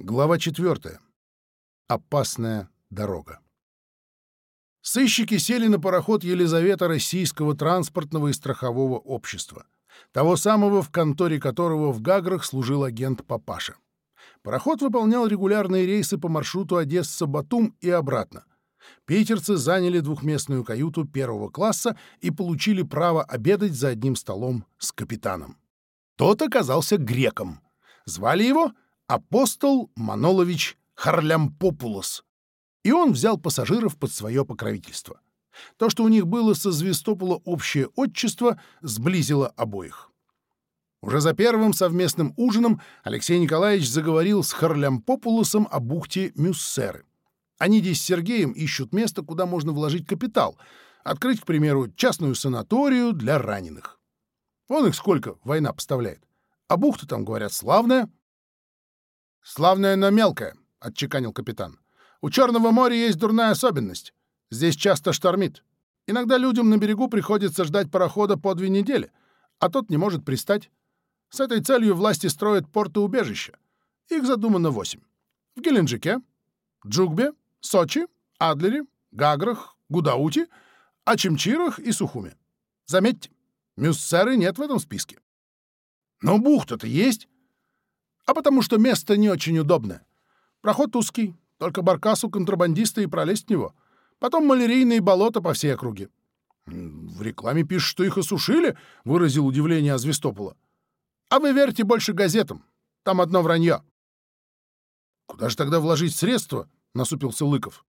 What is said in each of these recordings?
Глава 4. Опасная дорога. Сыщики сели на пароход Елизавета Российского транспортного и страхового общества, того самого, в конторе которого в Гаграх служил агент Папаша. Пароход выполнял регулярные рейсы по маршруту Одесса-Батум и обратно. Питерцы заняли двухместную каюту первого класса и получили право обедать за одним столом с капитаном. Тот оказался греком. Звали его — апостол Манолович Харлямпопулос. И он взял пассажиров под свое покровительство. То, что у них было со Звестопола общее отчество, сблизило обоих. Уже за первым совместным ужином Алексей Николаевич заговорил с Харлямпопулосом о бухте Мюссеры. Они здесь с Сергеем ищут место, куда можно вложить капитал, открыть, к примеру, частную санаторию для раненых. Он их сколько война поставляет. А бухта там, говорят, славная — Славное но мелкое, отчеканил капитан. «У Черного моря есть дурная особенность. Здесь часто штормит. Иногда людям на берегу приходится ждать парохода по две недели, а тот не может пристать. С этой целью власти строят порты убежища. Их задумано восемь. В Геленджике, Джугбе, Сочи, Адлере, Гаграх, Гудаути, Ачимчирах и Сухуме. Заметьте, Мюссеры нет в этом списке. «Но бухта-то есть!» а потому что место не очень удобное. Проход узкий, только баркасу контрабандиста и пролезть в него. Потом малярийные болота по всей округе. «В рекламе пишут, что их осушили», — выразил удивление Азвистопола. «А вы верьте больше газетам. Там одно вранье». «Куда же тогда вложить средства?» — насупился Лыков.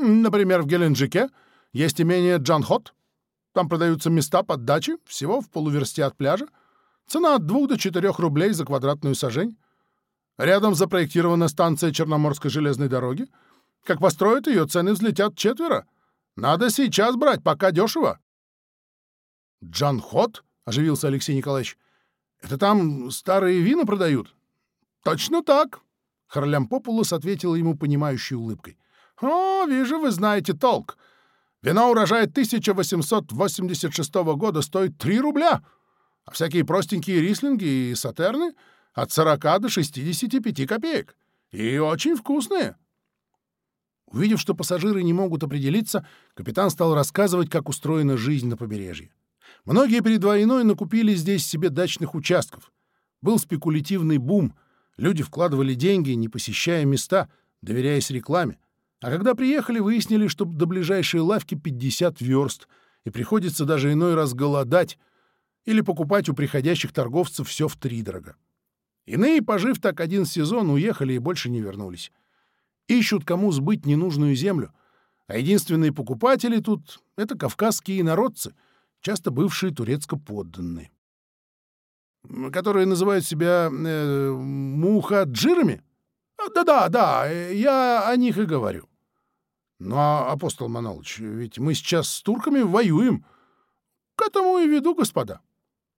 «Например, в Геленджике есть имение Джанхот. Там продаются места под дачи всего в полуверсте от пляжа Цена от 2 до 4 рублей за квадратную сажень. Рядом запроектирована станция Черноморской железной дороги. Как построят ее, цены взлетят четверо. Надо сейчас брать, пока дешево. «Джан Хот?» — оживился Алексей Николаевич. «Это там старые вина продают?» «Точно так!» — Харлям Харлямпопулос ответила ему понимающей улыбкой. «О, вижу, вы знаете толк. Вино урожая 1886 года стоит 3 рубля!» А всякие простенькие рислинги и сатерны от 40 до 65 копеек. И очень вкусные. Увидев, что пассажиры не могут определиться, капитан стал рассказывать, как устроена жизнь на побережье. Многие перед войной накупили здесь себе дачных участков. Был спекулятивный бум. Люди вкладывали деньги, не посещая места, доверяясь рекламе. А когда приехали, выяснили, что до ближайшей лавки 50 верст, и приходится даже иной раз голодать, или покупать у приходящих торговцев все в три дорого. Иные, пожив так один сезон, уехали и больше не вернулись. Ищут, кому сбыть ненужную землю, а единственные покупатели тут — это кавказские народцы, часто бывшие турецко-подданные. Которые называют себя э, мухаджирами? А, да-да, да, э, я о них и говорю. Ну, а, апостол Маналыч, ведь мы сейчас с турками воюем. К этому и веду, господа.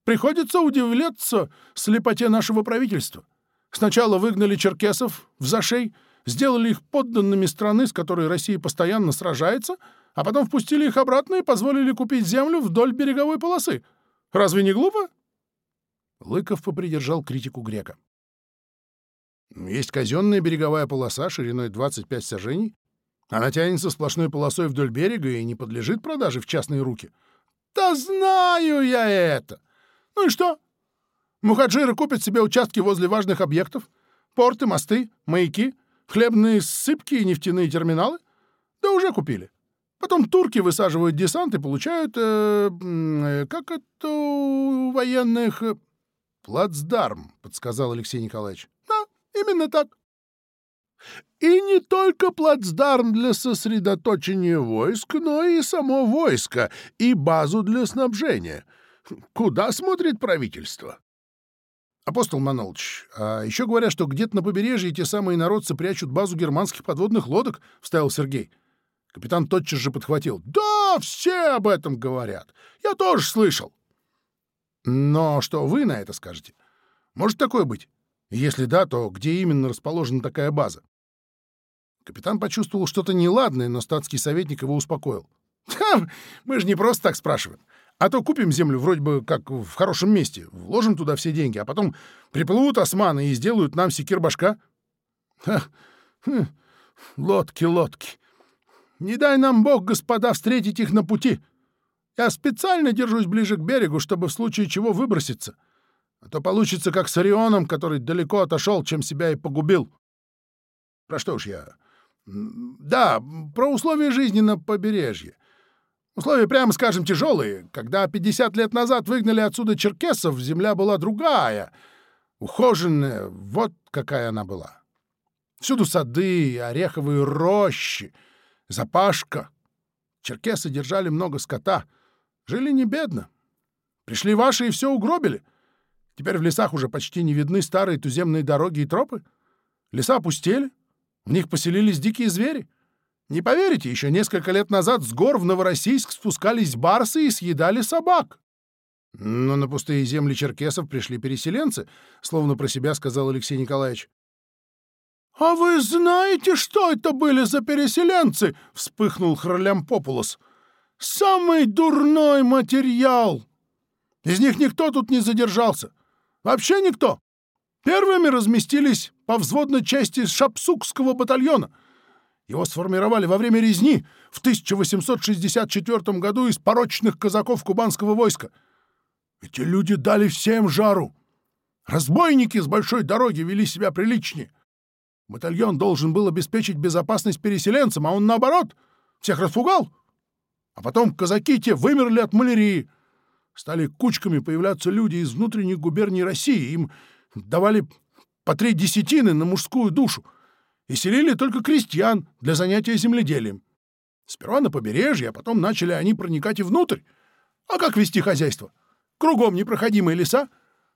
Приходится удивляться слепоте нашего правительства. Сначала выгнали черкесов в зашей, сделали их подданными страны, с которой Россия постоянно сражается, а потом впустили их обратно и позволили купить землю вдоль береговой полосы. Разве не глупо?» Лыков попридержал критику грека. «Есть казенная береговая полоса шириной 25 сажений. Она тянется сплошной полосой вдоль берега и не подлежит продаже в частные руки». «Да знаю я это! Ну и что? Мухаджиры купят себе участки возле важных объектов, порты, мосты, маяки, хлебные сыпки и нефтяные терминалы. Да уже купили. Потом турки высаживают десант и получают... Э, э как это у военных... «Плацдарм», — подсказал Алексей Николаевич. «Да, именно так». «И не только плацдарм для сосредоточения войск, но и само войско, и базу для снабжения». Куда смотрит правительство? Апостол Маналыч, а еще говорят, что где-то на побережье те самые народцы прячут базу германских подводных лодок, — вставил Сергей. Капитан тотчас же подхватил. «Да, все об этом говорят. Я тоже слышал». «Но что вы на это скажете? Может такое быть? Если да, то где именно расположена такая база?» Капитан почувствовал что-то неладное, но статский советник его успокоил. «Ха, мы же не просто так спрашиваем. А то купим землю вроде бы как в хорошем месте, вложим туда все деньги, а потом приплывут османы и сделают нам секир башка. Ха, хм, лодки, лодки. Не дай нам бог, господа, встретить их на пути. Я специально держусь ближе к берегу, чтобы в случае чего выброситься. А то получится как с Орионом, который далеко отошел, чем себя и погубил. Про что уж я... Да, про условия жизни на побережье. Условия, прямо скажем, тяжелые. Когда 50 лет назад выгнали отсюда черкесов, земля была другая, ухоженная, вот какая она была. Всюду сады, ореховые рощи, запашка. Черкесы держали много скота, жили не бедно. Пришли ваши и все угробили. Теперь в лесах уже почти не видны старые туземные дороги и тропы. Леса опустели, в них поселились дикие звери. Не поверите, еще несколько лет назад с гор в Новороссийск спускались барсы и съедали собак. Но на пустые земли черкесов пришли переселенцы, словно про себя сказал Алексей Николаевич. «А вы знаете, что это были за переселенцы?» — вспыхнул Хролям Популос. «Самый дурной материал! Из них никто тут не задержался. Вообще никто. Первыми разместились по взводной части Шапсукского батальона — Его сформировали во время резни в 1864 году из порочных казаков кубанского войска. Эти люди дали всем жару. Разбойники с большой дороги вели себя приличнее. Батальон должен был обеспечить безопасность переселенцам, а он, наоборот, всех распугал. А потом казаки те вымерли от малярии. Стали кучками появляться и селили только крестьян для занятия земледелием. Сперва на побережье, а потом начали они проникать и внутрь. А как вести хозяйство? Кругом непроходимые леса,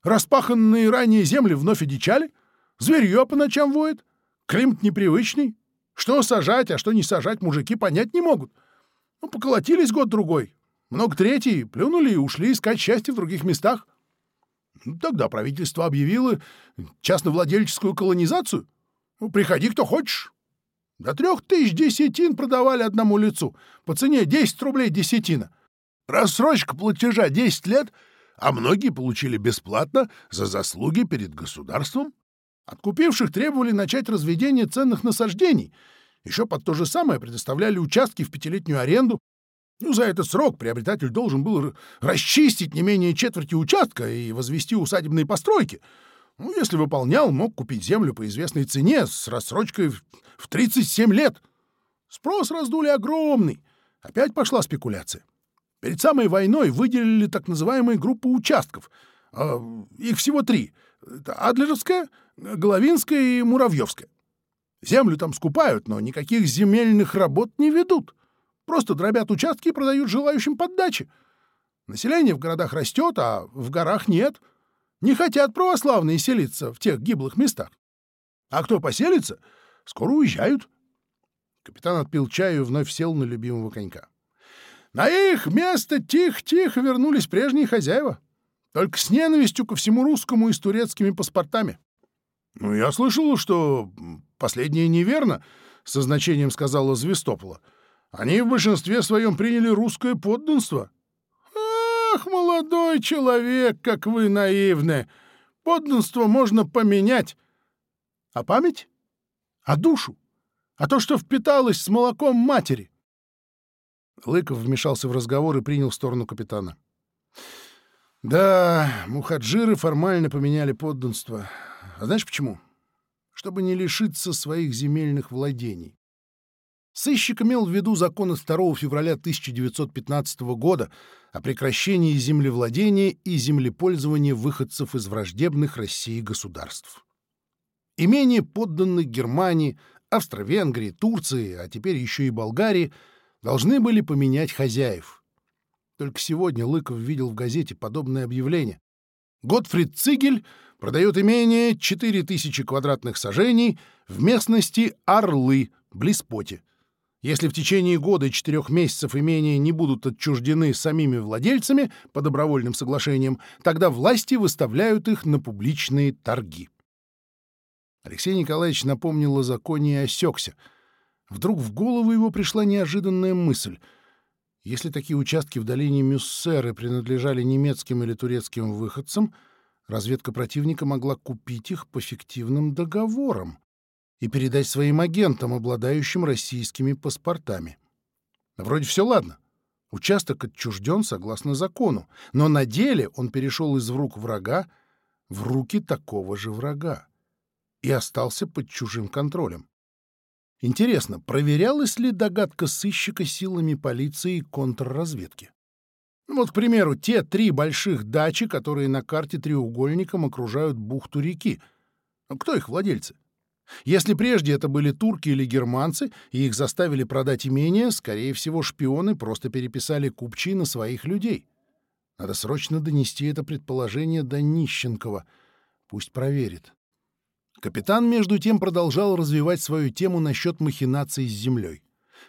распаханные ранее земли вновь одичали, зверье по ночам воет, климат непривычный. Что сажать, а что не сажать, мужики понять не могут. Ну, поколотились год-другой, много третий, плюнули и ушли искать счастье в других местах. Ну, тогда правительство объявило частновладельческую колонизацию — ну, приходи, кто хочешь. До трех тысяч десятин продавали одному лицу по цене 10 рублей десятина. Рассрочка платежа 10 лет, а многие получили бесплатно за заслуги перед государством. Откупивших требовали начать разведение ценных насаждений. Еще под то же самое предоставляли участки в пятилетнюю аренду. Ну, за этот срок приобретатель должен был расчистить не менее четверти участка и возвести усадебные постройки — ну, если выполнял, мог купить землю по известной цене с рассрочкой в 37 лет. Спрос раздули огромный. Опять пошла спекуляция. Перед самой войной выделили так называемые группы участков. А, их всего три. Адлеровская, Головинская и Муравьевская. Землю там скупают, но никаких земельных работ не ведут. Просто дробят участки и продают желающим под дачи. Население в городах растет, а в горах нет. Не хотят православные селиться в тех гиблых местах. А кто поселится, скоро уезжают. Капитан отпил чаю и вновь сел на любимого конька. На их место тихо-тихо вернулись прежние хозяева. Только с ненавистью ко всему русскому и с турецкими паспортами. «Ну, я слышал, что последнее неверно», — со значением сказала Звестопола. «Они в большинстве своем приняли русское подданство». Ах, молодой человек, как вы наивны! Подданство можно поменять. А память? А душу? А то, что впиталось с молоком матери?» Лыков вмешался в разговор и принял сторону капитана. «Да, мухаджиры формально поменяли подданство. А знаешь почему? Чтобы не лишиться своих земельных владений. Сыщик имел в виду законы 2 февраля 1915 года — о прекращении землевладения и землепользования выходцев из враждебных России государств. Имение подданных Германии, Австро-Венгрии, Турции, а теперь еще и Болгарии, должны были поменять хозяев. Только сегодня Лыков видел в газете подобное объявление. Готфрид Цигель продает имение 4000 квадратных сажений в местности Орлы, близ Поти. Если в течение года и четырех месяцев имения не будут отчуждены самими владельцами по добровольным соглашениям, тогда власти выставляют их на публичные торги. Алексей Николаевич напомнил о законе и осекся. Вдруг в голову его пришла неожиданная мысль. Если такие участки в долине Мюссеры принадлежали немецким или турецким выходцам, разведка противника могла купить их по фиктивным договорам. и передать своим агентам, обладающим российскими паспортами. Вроде все ладно. Участок отчужден согласно закону, но на деле он перешел из рук врага в руки такого же врага и остался под чужим контролем. Интересно, проверялась ли догадка сыщика силами полиции и контрразведки? Ну вот, к примеру, те три больших дачи, которые на карте треугольником окружают бухту реки. А кто их владельцы? Если прежде это были турки или германцы, и их заставили продать имение, скорее всего, шпионы просто переписали купчи на своих людей. Надо срочно донести это предположение до Нищенкова. Пусть проверит. Капитан, между тем, продолжал развивать свою тему насчет махинаций с землей.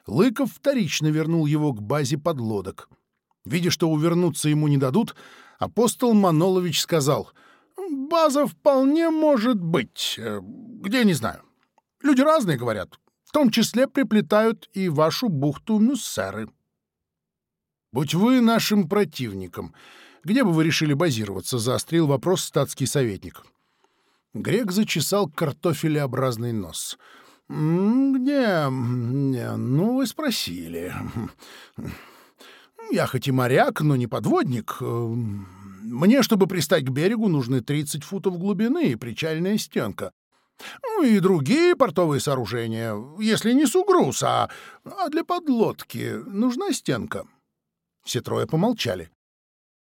Лыков вторично вернул его к базе подлодок. Видя, что увернуться ему не дадут, апостол Манолович сказал — База вполне может быть. Э, где, не знаю. Люди разные говорят. В том числе приплетают и вашу бухту Мюссеры. Будь вы нашим противником, где бы вы решили базироваться, заострил вопрос статский советник. Грек зачесал картофелеобразный нос. «Где? Ну, вы спросили. Я хоть и Мне, чтобы пристать к берегу, нужны 30 футов глубины и причальная стенка. Ну и другие портовые сооружения, если не сугрус, а, а для подлодки нужна стенка. Все трое помолчали.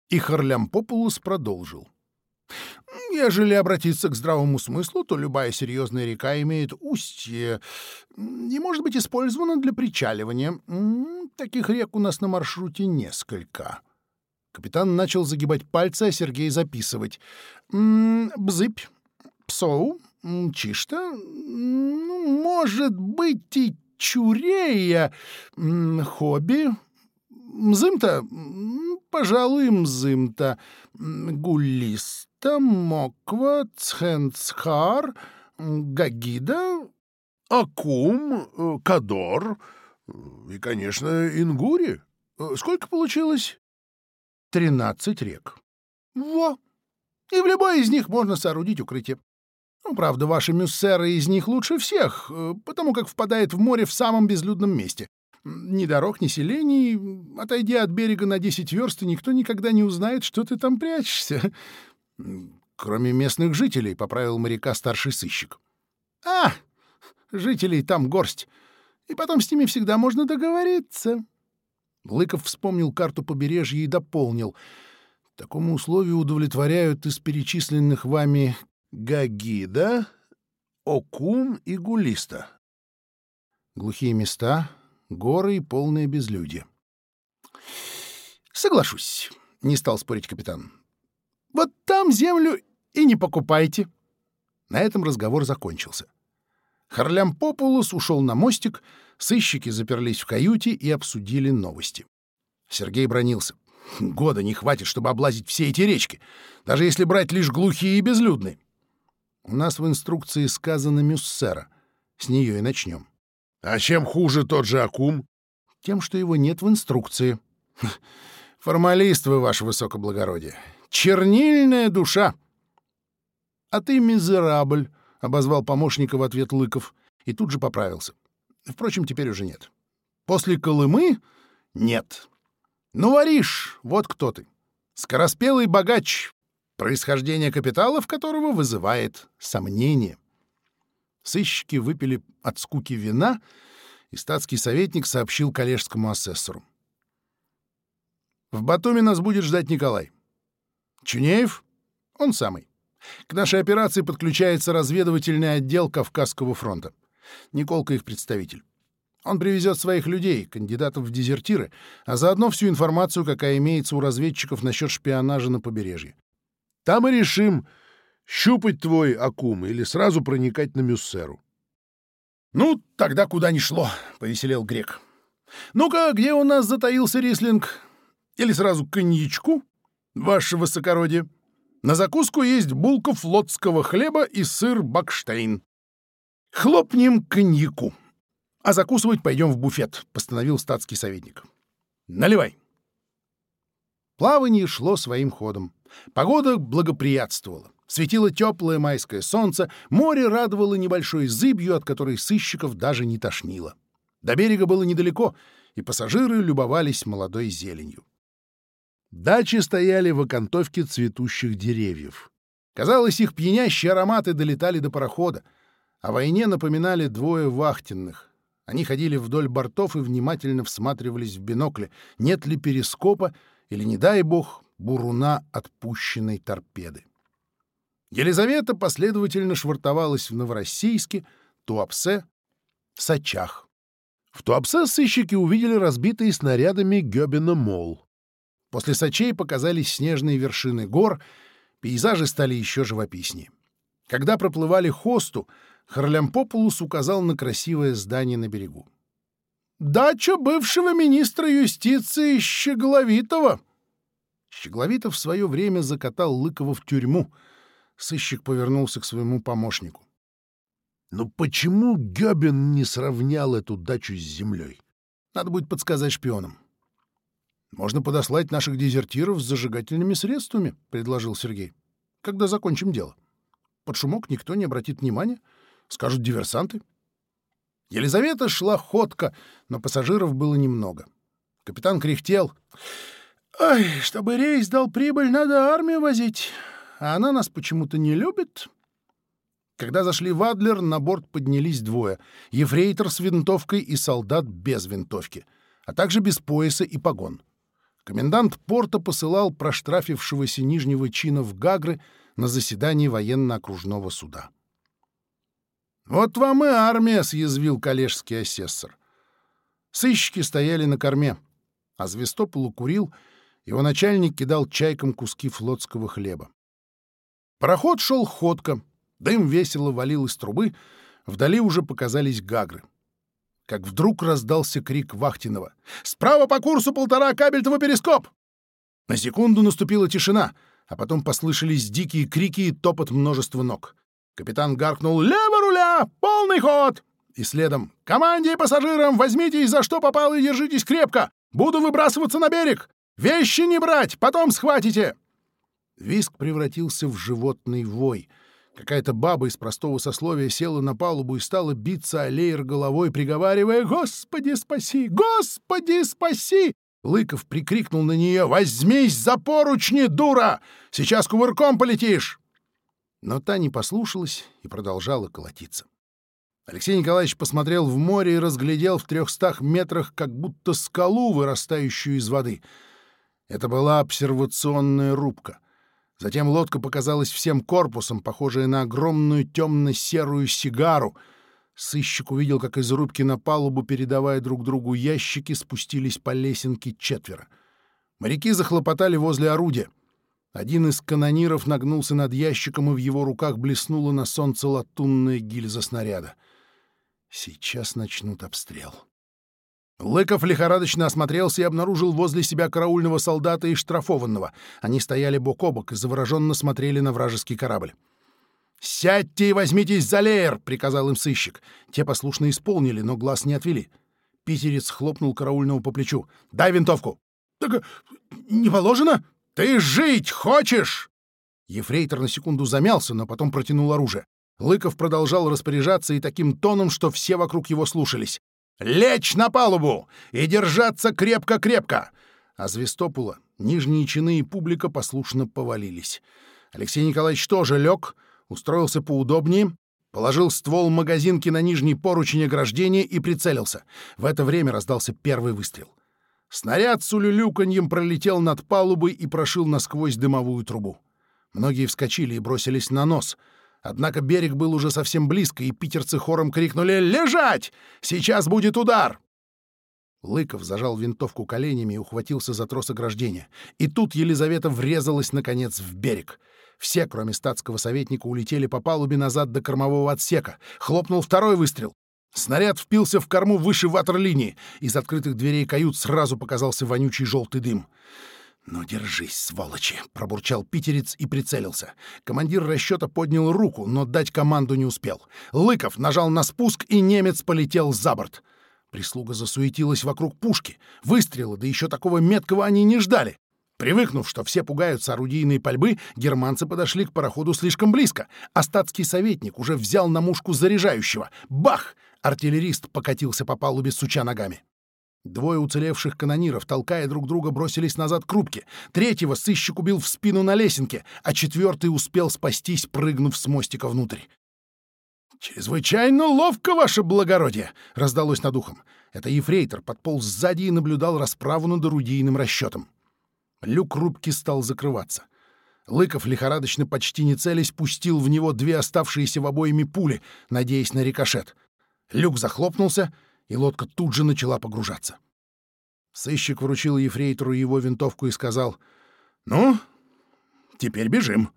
И Харлям Популус продолжил. Ежели обратиться к здравому смыслу, то любая серьезная река имеет устье и может быть использована для причаливания. Таких рек у нас на маршруте несколько. Капитан начал загибать пальцы, а Сергей записывать. «Бзыпь, псоу, чишта, ну, может быть, и чурея, хобби, мзымта, пожалуй, мзымта, гулиста, моква, цхенцхар, гагида, акум, э, кадор э, и, конечно, ингури. Э, сколько получилось?» тринадцать рек. Во! И в любой из них можно соорудить укрытие. Ну, правда, ваши мюссеры из них лучше всех, э, потому как впадает в море в самом безлюдном месте. Ни дорог, ни селений. Отойдя от берега на десять верст, и никто никогда не узнает, что ты там прячешься. Кроме местных жителей, — поправил моряка старший сыщик. — А, жителей там горсть. И потом с ними всегда можно договориться. Лыков вспомнил карту побережья и дополнил. Такому условию удовлетворяют из перечисленных вами Гагида, Окум и Гулиста. Глухие места, горы и полное безлюдье. Соглашусь, не стал спорить капитан. Вот там землю и не покупайте. На этом разговор закончился. Харлям Популус ушел на мостик, сыщики заперлись в каюте и обсудили новости. Сергей бронился. Года не хватит, чтобы облазить все эти речки, даже если брать лишь глухие и безлюдные. У нас в инструкции сказано «Мюссера». С нее и начнем. А чем хуже тот же Акум? Тем, что его нет в инструкции. Формалист вы, ваше высокоблагородие. Чернильная душа. А ты мизерабль, — обозвал помощника в ответ Лыков и тут же поправился. Впрочем, теперь уже нет. После Колымы — нет. Ну, Вариш, вот кто ты. Скороспелый богач, происхождение капиталов которого вызывает сомнение. Сыщики выпили от скуки вина, и статский советник сообщил коллежскому асессору. «В Батуми нас будет ждать Николай. Чунеев? Он самый. К нашей операции подключается разведывательный отдел Кавказского фронта. Николка их представитель. Он привезет своих людей, кандидатов в дезертиры, а заодно всю информацию, какая имеется у разведчиков насчет шпионажа на побережье. Там и решим, щупать твой акум или сразу проникать на Мюссеру. — Ну, тогда куда ни шло, — повеселел грек. — Ну-ка, где у нас затаился рислинг? Или сразу коньячку, ваше высокородие? На закуску есть булка флотского хлеба и сыр Бакштейн. Хлопнем коньяку. А закусывать пойдем в буфет, — постановил статский советник. Наливай. Плавание шло своим ходом. Погода благоприятствовала. Светило теплое майское солнце, море радовало небольшой зыбью, от которой сыщиков даже не тошнило. До берега было недалеко, и пассажиры любовались молодой зеленью. Дачи стояли в окантовке цветущих деревьев. Казалось, их пьянящие ароматы долетали до парохода. О войне напоминали двое вахтенных. Они ходили вдоль бортов и внимательно всматривались в бинокли, нет ли перископа или, не дай бог, буруна отпущенной торпеды. Елизавета последовательно швартовалась в Новороссийске, Туапсе, Сачах. В Туапсе сыщики увидели разбитые снарядами Гёбина мол. После Сачей показались снежные вершины гор, пейзажи стали еще живописнее. Когда проплывали Харлям Популус указал на красивое здание на берегу. «Дача бывшего министра юстиции Щегловитова!» Щегловитов в свое время закатал Лыкова в тюрьму. Сыщик повернулся к своему помощнику. «Но почему Гёбин не сравнял эту дачу с землей? Надо будет подсказать шпионам». «Можно подослать наших дезертиров с зажигательными средствами», — предложил Сергей. «Когда закончим дело. Под шумок никто не обратит внимания». Скажут диверсанты. Елизавета шла ходка, но пассажиров было немного. Капитан кряхтел. «Ой, чтобы рейс дал прибыль, надо армию возить. А она нас почему-то не любит». Когда зашли в Адлер, на борт поднялись двое — ефрейтор с винтовкой и солдат без винтовки, а также без пояса и погон. Комендант порта посылал проштрафившегося нижнего чина в Гагры на заседание военно-окружного суда. «Вот вам и армия!» — съязвил коллежский асессор. Сыщики стояли на корме, а Звестополу курил, его начальник кидал чайкам куски флотского хлеба. Пароход шел ходко, дым весело валил из трубы, вдали уже показались гагры. Как вдруг раздался крик Вахтинова. «Справа по курсу полтора кабельтовый перископ!» На секунду наступила тишина, а потом послышались дикие крики и топот множества ног. Капитан гаркнул «Лево!» полный ход!» И следом «Команде и пассажирам возьмитесь за что попало и держитесь крепко! Буду выбрасываться на берег! Вещи не брать, потом схватите!» Виск превратился в животный вой. Какая-то баба из простого сословия села на палубу и стала биться о леер головой, приговаривая «Господи, спаси! Господи, спаси!» Лыков прикрикнул на нее «Возьмись за поручни, дура! Сейчас кувырком полетишь!» но та не послушалась и продолжала колотиться. Алексей Николаевич посмотрел в море и разглядел в трехстах метрах как будто скалу, вырастающую из воды. Это была обсервационная рубка. Затем лодка показалась всем корпусом, похожая на огромную темно-серую сигару. Сыщик увидел, как из рубки на палубу, передавая друг другу ящики, спустились по лесенке четверо. Моряки захлопотали возле орудия — один из канониров нагнулся над ящиком, и в его руках блеснула на солнце латунная гильза снаряда. Сейчас начнут обстрел. Лыков лихорадочно осмотрелся и обнаружил возле себя караульного солдата и штрафованного. Они стояли бок о бок и завороженно смотрели на вражеский корабль. «Сядьте и возьмитесь за леер!» — приказал им сыщик. Те послушно исполнили, но глаз не отвели. Питерец хлопнул караульного по плечу. «Дай винтовку!» «Так э, не положено?» Ты жить хочешь?» Ефрейтор на секунду замялся, но потом протянул оружие. Лыков продолжал распоряжаться и таким тоном, что все вокруг его слушались. Лечь на палубу и держаться крепко-крепко!» А Звестопола, нижние чины и публика послушно повалились. Алексей Николаевич тоже лег, устроился поудобнее, положил ствол магазинки на нижний поручень ограждения и прицелился. В это время раздался первый выстрел. Снаряд с улюлюканьем пролетел над палубой и прошил насквозь дымовую трубу. Многие вскочили и бросились на нос. Однако берег был уже совсем близко, и питерцы хором крикнули «Лежать! Сейчас будет удар!» Лыков зажал винтовку коленями и ухватился за трос ограждения. И тут Елизавета врезалась, наконец, в берег. Все, кроме статского советника, улетели по палубе назад до кормового отсека. Хлопнул второй выстрел. Снаряд впился в корму выше ватерлинии. Из открытых дверей кают сразу показался вонючий желтый дым. «Ну, держись, сволочи!» — пробурчал питерец и прицелился. Командир расчета поднял руку, но дать команду не успел. Лыков нажал на спуск, и немец полетел за борт. Прислуга засуетилась вокруг пушки. выстрелы, да еще такого меткого они не ждали. Привыкнув, что все пугаются орудийной пальбы, германцы подошли к пароходу слишком близко. Остатский советник уже взял на мушку заряжающего. Бах! Артиллерист покатился по палубе, суча ногами. Двое уцелевших канониров, толкая друг друга, бросились назад к рубке. Третьего сыщик убил в спину на лесенке, а четвертый успел спастись, прыгнув с мостика внутрь. «Чрезвычайно ловко, ваше благородие!» — раздалось над ухом. Это ефрейтор подполз сзади и наблюдал расправу над орудийным расчетом. Люк рубки стал закрываться. Лыков, лихорадочно почти не целясь, пустил в него две оставшиеся в обоими пули, надеясь на рикошет — Люк захлопнулся, и лодка тут же начала погружаться. Сыщик вручил ефрейтору его винтовку и сказал, «Ну, теперь бежим».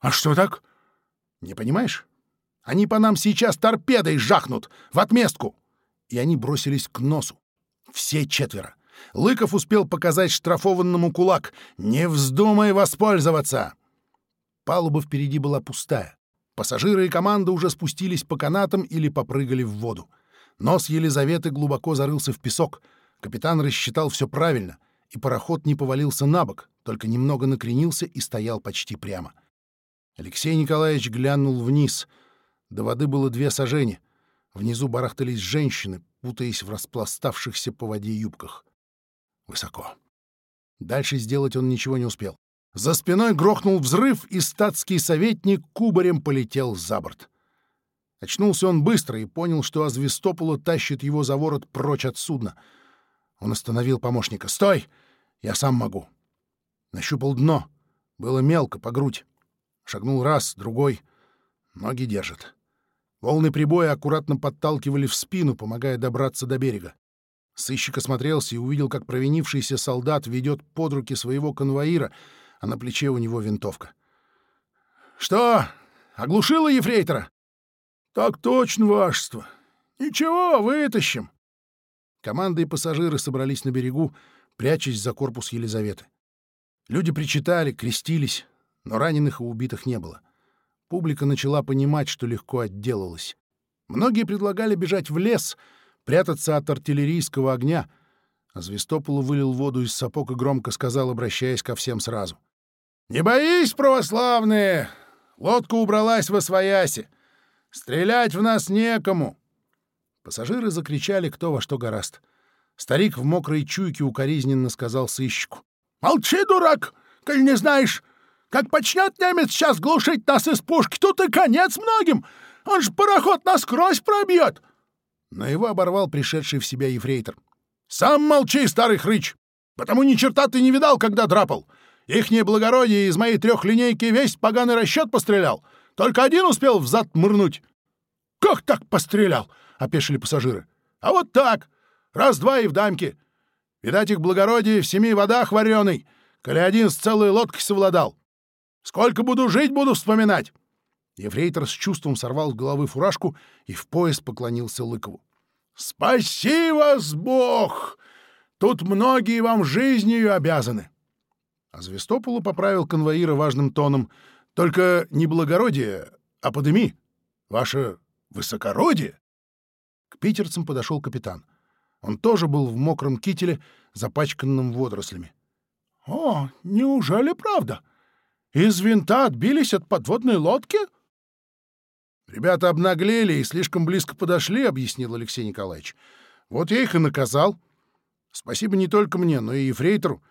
«А что так?» «Не понимаешь? Они по нам сейчас торпедой жахнут, в отместку!» И они бросились к носу. Все четверо. Лыков успел показать штрафованному кулак. «Не вздумай воспользоваться!» Палуба впереди была пустая. Пассажиры и команда уже спустились по канатам или попрыгали в воду. Нос Елизаветы глубоко зарылся в песок. Капитан рассчитал все правильно, и пароход не повалился на бок, только немного накренился и стоял почти прямо. Алексей Николаевич глянул вниз. До воды было две сажени. Внизу барахтались женщины, путаясь в распластавшихся по воде юбках. Высоко. Дальше сделать он ничего не успел. За спиной грохнул взрыв, и статский советник кубарем полетел за борт. Очнулся он быстро и понял, что Азвестопола тащит его за ворот прочь от судна. Он остановил помощника. «Стой! Я сам могу!» Нащупал дно. Было мелко, по грудь. Шагнул раз, другой. Ноги держат. Волны прибоя аккуратно подталкивали в спину, помогая добраться до берега. Сыщик осмотрелся и увидел, как провинившийся солдат ведет под руки своего конвоира, а А на плече у него винтовка. «Что, оглушило ефрейтора?» «Так точно, вашество. Ничего, вытащим». Команда и пассажиры собрались на берегу, прячась за корпус Елизаветы. Люди причитали, крестились, но раненых и убитых не было. Публика начала понимать, что легко отделалась. Многие предлагали бежать в лес, прятаться от артиллерийского огня. А Звестополу вылил воду из сапог и громко сказал, обращаясь ко всем сразу. «Не боись, православные! Лодка убралась во свояси! Стрелять в нас некому!» Пассажиры закричали кто во что гораст. Старик в мокрой чуйке укоризненно сказал сыщику. «Молчи, дурак, коль не знаешь! Как почнет немец сейчас глушить нас из пушки, тут и конец многим! Он ж пароход насквозь пробьет!» Но его оборвал пришедший в себя ефрейтор. «Сам молчи, старый хрыч! Потому ни черта ты не видал, когда драпал! Ихнее благородие из моей трехлинейки весь поганый расчет пострелял. Только один успел взад мырнуть. — Как так пострелял? — опешили пассажиры. — А вот так. Раз-два и в дамке. Видать, их благородие в семи водах вареный, коли один с целой лодкой совладал. Сколько буду жить, буду вспоминать. Ефрейтор с чувством сорвал с головы фуражку и в пояс поклонился Лыкову. — Спаси вас, Бог! Тут многие вам жизнью обязаны. — А Звестополу поправил конвоира важным тоном. «Только не благородие, а подыми! Ваше высокородие!» К питерцам подошел капитан. Он тоже был в мокром кителе, запачканном водорослями. «О, неужели правда? Из винта отбились от подводной лодки?» «Ребята обнаглели и слишком близко подошли», — объяснил Алексей Николаевич. «Вот я их и наказал. Спасибо не только мне, но и ефрейтору.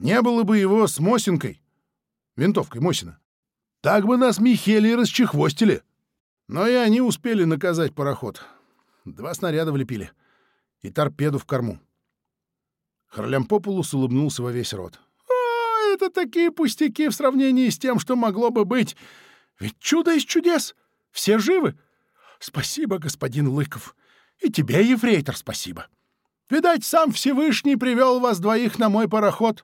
Не было бы его с Мосинкой, винтовкой Мосина. Так бы нас Михели расчехвостили. Но и они успели наказать пароход. Два снаряда влепили. И торпеду в корму. Харлямпопулус улыбнулся во весь рот. «О, это такие пустяки в сравнении с тем, что могло бы быть. Ведь чудо из чудес. Все живы. Спасибо, господин Лыков. И тебе, Еврейтор, спасибо. Видать, сам Всевышний привел вас двоих на мой пароход».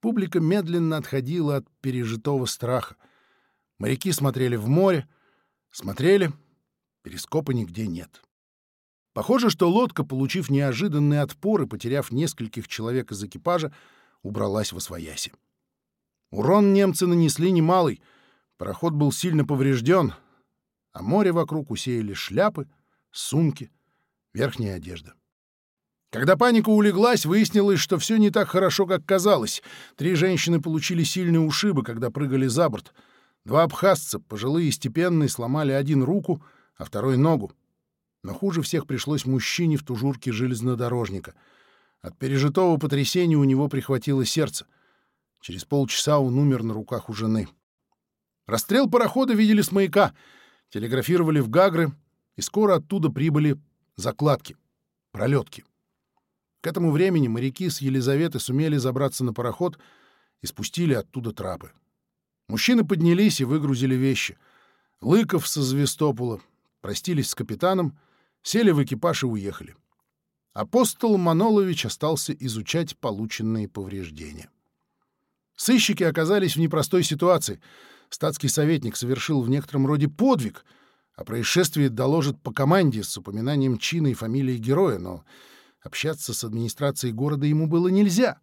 Публика медленно отходила от пережитого страха. Моряки смотрели в море, смотрели, перископа нигде нет. Похоже, что лодка, получив неожиданный отпор и потеряв нескольких человек из экипажа, убралась во свояси. Урон немцы нанесли немалый, пароход был сильно поврежден, а море вокруг усеяли шляпы, сумки, верхняя одежда. Когда паника улеглась, выяснилось, что все не так хорошо, как казалось. Три женщины получили сильные ушибы, когда прыгали за борт. Два абхазца, пожилые и степенные, сломали один руку, а второй — ногу. Но хуже всех пришлось мужчине в тужурке железнодорожника. От пережитого потрясения у него прихватило сердце. Через полчаса он умер на руках у жены. Расстрел парохода видели с маяка, телеграфировали в Гагры, и скоро оттуда прибыли закладки, пролетки. К этому времени моряки с Елизаветы сумели забраться на пароход и спустили оттуда трапы. Мужчины поднялись и выгрузили вещи. Лыков со Звестопола простились с капитаном, сели в экипаж и уехали. Апостол Манолович остался изучать полученные повреждения. Сыщики оказались в непростой ситуации. Статский советник совершил в некотором роде подвиг — а о происшествии доложит по команде с упоминанием чина и фамилии героя, но Общаться с администрацией города ему было нельзя.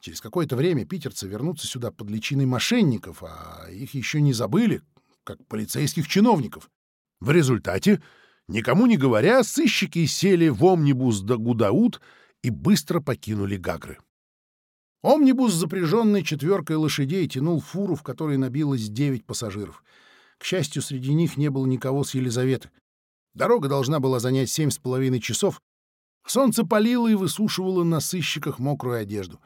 Через какое-то время питерцы вернутся сюда под личиной мошенников, а их еще не забыли, как полицейских чиновников. В результате, никому не говоря, сыщики сели в омнибус до Гудаут и быстро покинули Гагры. Омнибус, запряженный четверкой лошадей, тянул фуру, в которой набилось девять пассажиров. К счастью, среди них не было никого с Елизаветы. Дорога должна была занять семь с половиной часов, Солнце палило и высушивало на сыщиках мокрую одежду.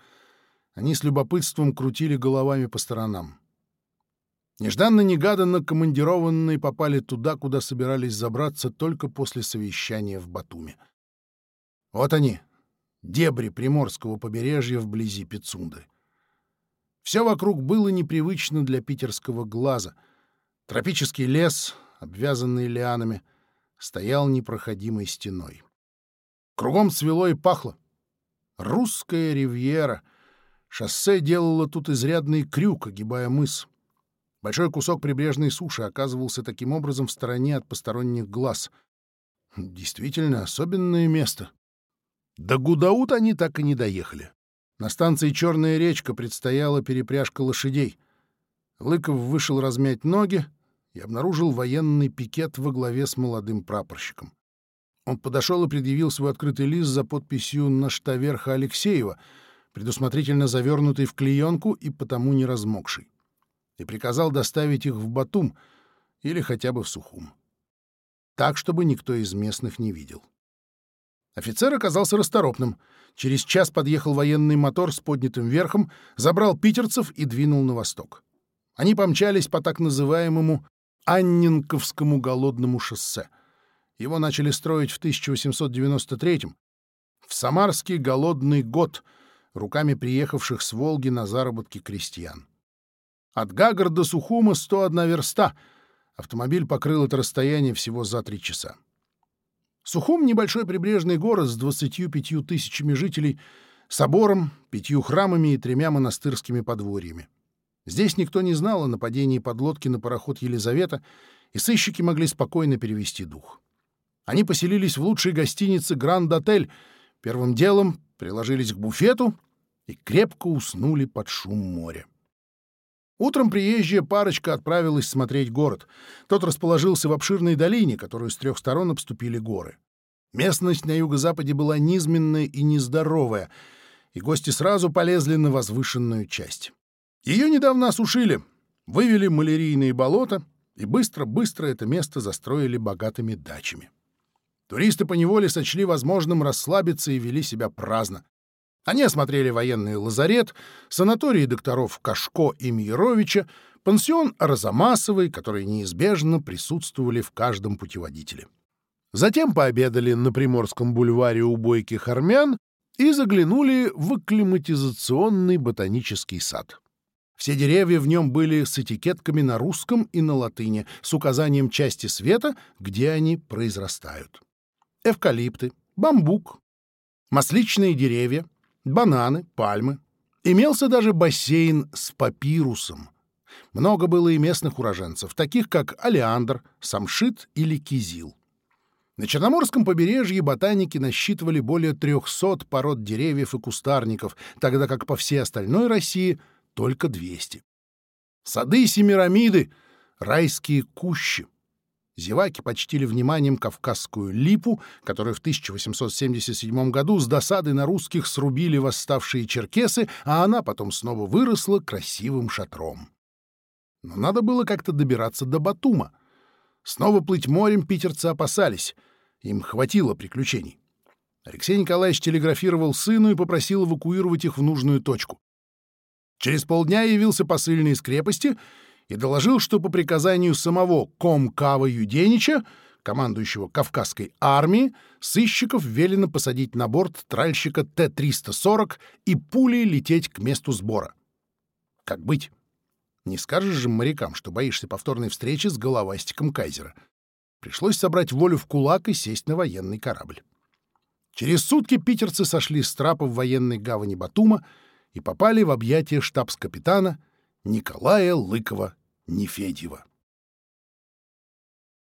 Они с любопытством крутили головами по сторонам. Нежданно-негаданно командированные попали туда, куда собирались забраться только после совещания в Батуми. Вот они, дебри приморского побережья вблизи Пицунды. Все вокруг было непривычно для питерского глаза. Тропический лес, обвязанный лианами, стоял непроходимой стеной. Кругом свело и пахло. Русская ривьера. Шоссе делало тут изрядный крюк, огибая мыс. Большой кусок прибрежной суши оказывался таким образом в стороне от посторонних глаз. Действительно, особенное место. До Гудаут они так и не доехали. На станции «Черная речка» предстояла перепряжка лошадей. Лыков вышел размять ноги и обнаружил военный пикет во главе с молодым прапорщиком. Он подошел и предъявил свой открытый лист за подписью «Нашта верха Алексеева», предусмотрительно завернутый в клеенку и потому не размокший, и приказал доставить их в Батум или хотя бы в Сухум. Так, чтобы никто из местных не видел. Офицер оказался расторопным. Через час подъехал военный мотор с поднятым верхом, забрал питерцев и двинул на восток. Они помчались по так называемому Анненковскому голодному шоссе — его начали строить в 1893-м, в Самарский голодный год, руками приехавших с Волги на заработки крестьян. От Гагар до Сухума 101 верста. Автомобиль покрыл это расстояние всего за три часа. Сухум — небольшой прибрежный город с 25 тысячами жителей, собором, пятью храмами и тремя монастырскими подворьями. Здесь никто не знал о нападении подлодки на пароход «Елизавета», и сыщики могли спокойно перевести дух. Они поселились в лучшей гостинице «Гранд-отель», первым делом приложились к буфету и крепко уснули под шум моря. Утром приезжая парочка отправилась смотреть город. Тот расположился в обширной долине, которую с трех сторон обступили горы. Местность на юго-западе была низменная и нездоровая, и гости сразу полезли на возвышенную часть. Ее недавно осушили, вывели малярийные болота, и быстро-быстро это место застроили богатыми дачами. Туристы поневоле сочли возможным расслабиться и вели себя праздно. Они осмотрели военный лазарет, санатории докторов Кашко и Миеровича, пансион Розамасовой, которые неизбежно присутствовали в каждом путеводителе. Затем пообедали на Приморском бульваре у бойких армян и заглянули в акклиматизационный ботанический сад. Все деревья в нем были с этикетками на русском и на латыни, с указанием части света, где они произрастают эвкалипты, бамбук, масличные деревья, бананы, пальмы. Имелся даже бассейн с папирусом. Много было и местных уроженцев, таких как алиандр, самшит или кизил. На Черноморском побережье ботаники насчитывали более 300 пород деревьев и кустарников, тогда как по всей остальной России только 200. Сады Семирамиды — райские кущи. Зеваки почтили вниманием кавказскую липу, которую в 1877 году с досады на русских срубили восставшие черкесы, а она потом снова выросла красивым шатром. Но надо было как-то добираться до Батума. Снова плыть морем питерцы опасались. Им хватило приключений. Алексей Николаевич телеграфировал сыну и попросил эвакуировать их в нужную точку. Через полдня явился посыльный из крепости — и доложил, что по приказанию самого Комкава Юденича, командующего Кавказской армией, сыщиков велено посадить на борт тральщика Т-340 и пулей лететь к месту сбора. Как быть? Не скажешь же морякам, что боишься повторной встречи с головастиком Кайзера. Пришлось собрать волю в кулак и сесть на военный корабль. Через сутки питерцы сошли с трапа в военной гавани Батума и попали в объятия штабс-капитана Николая Лыкова Лыкова-Нефедьева.